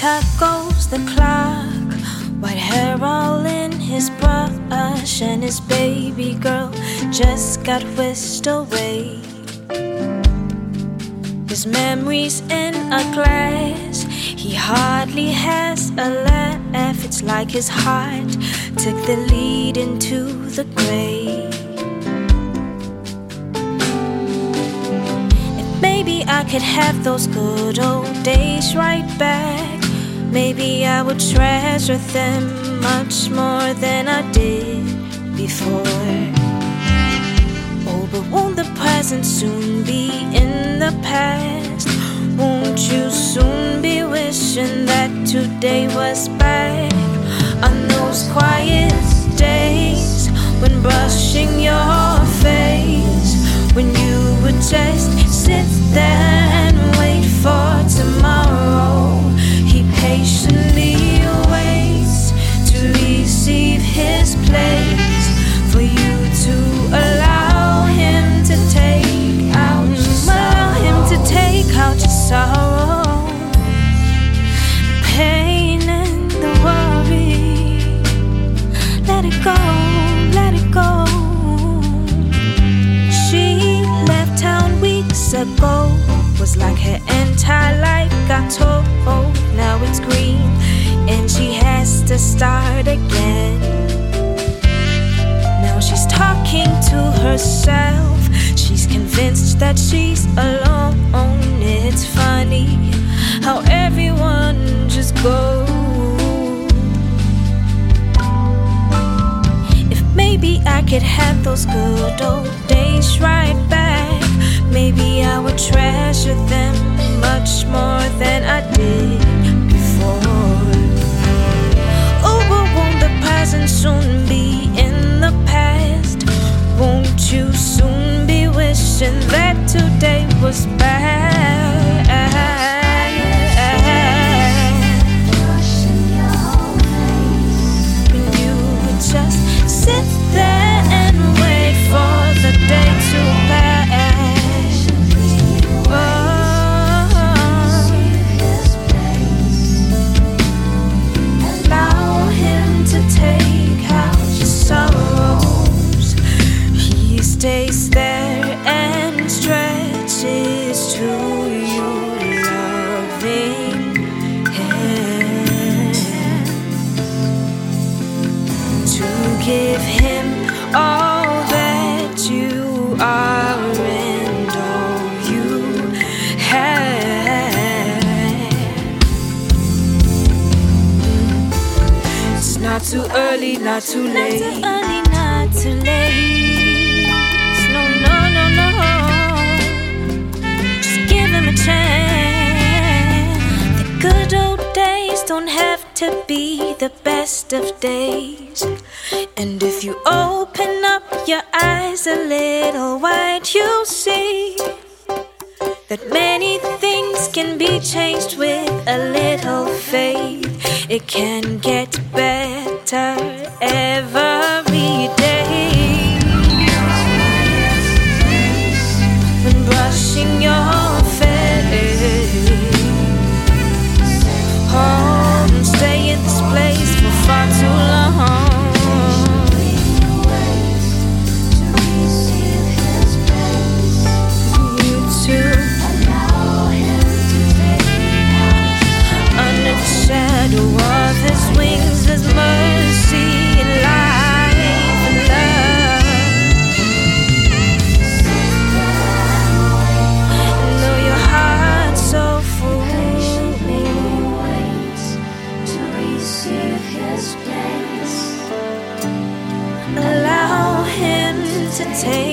tick-tock goes the clock. White hair all in his brush, and his baby girl just got whisked away. His memories in a glass. He hardly has a laugh. It's like his heart took the lead into the grave. Maybe I could have those good old days right back Maybe I would treasure them much more than I did before. Oh, but won't the present soon be in the past? Won't you soon be wishing that today was back? On those quiet weeks ago was like her entire life got told. Now it's green and she has to start again. Now she's talking to herself. She's convinced that she's alone. It's funny how everyone just goes. If maybe i could have those good old days right back maybe treasure them much more than I did before. Oh, but won't the present soon be in the past? Won't you soon be wishing that today was bad? Not too early, not too late. Not too early, not too late. No, no, no, no. Just give him a chance. The good old days don't have to be the best of days. And if you open up your eyes a little wide, you'll see that many things can be changed with a little faith. It can get better every day. When brushing your take.